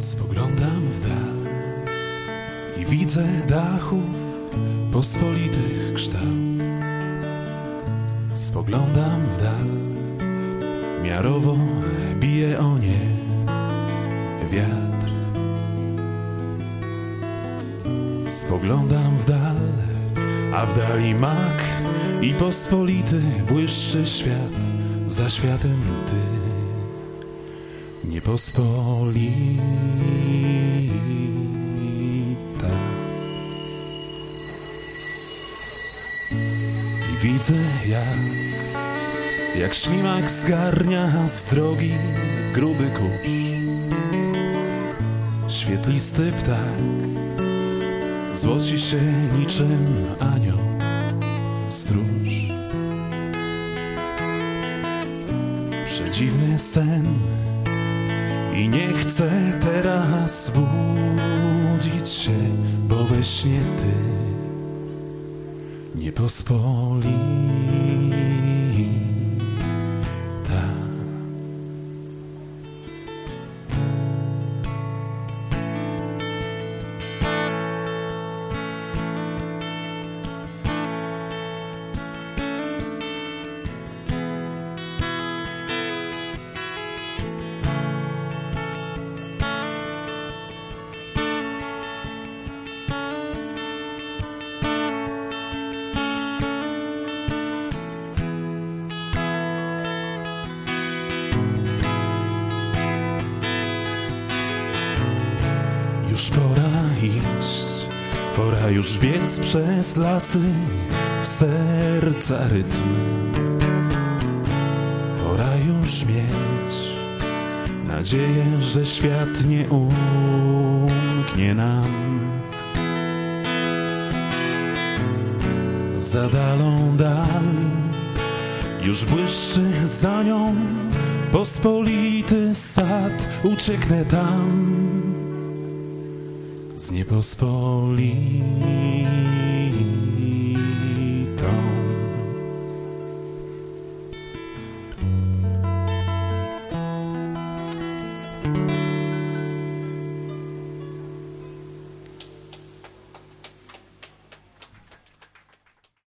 Spoglądam w dal i widzę dachów pospolitych kształt. Spoglądam w dal, miarowo bije o nie wiatr. Spoglądam w dal, a w dali mak i pospolity błyszczy świat, za światem ty. Niepospolita. I widzę jak, jak ślimak zgarnia z drogi gruby kurz. Świetlisty ptak złoci się niczym anioł stróż. Przedziwny sen i nie chcę teraz budzić się, bo we śnie ty niepospolita. Już pora iść, pora już biec przez lasy w serca rytmy. Pora już mieć nadzieję, że świat nie umknie nam. Za dalą dal już błyszczy za nią pospolity sad, ucieknę tam z niepospolitej.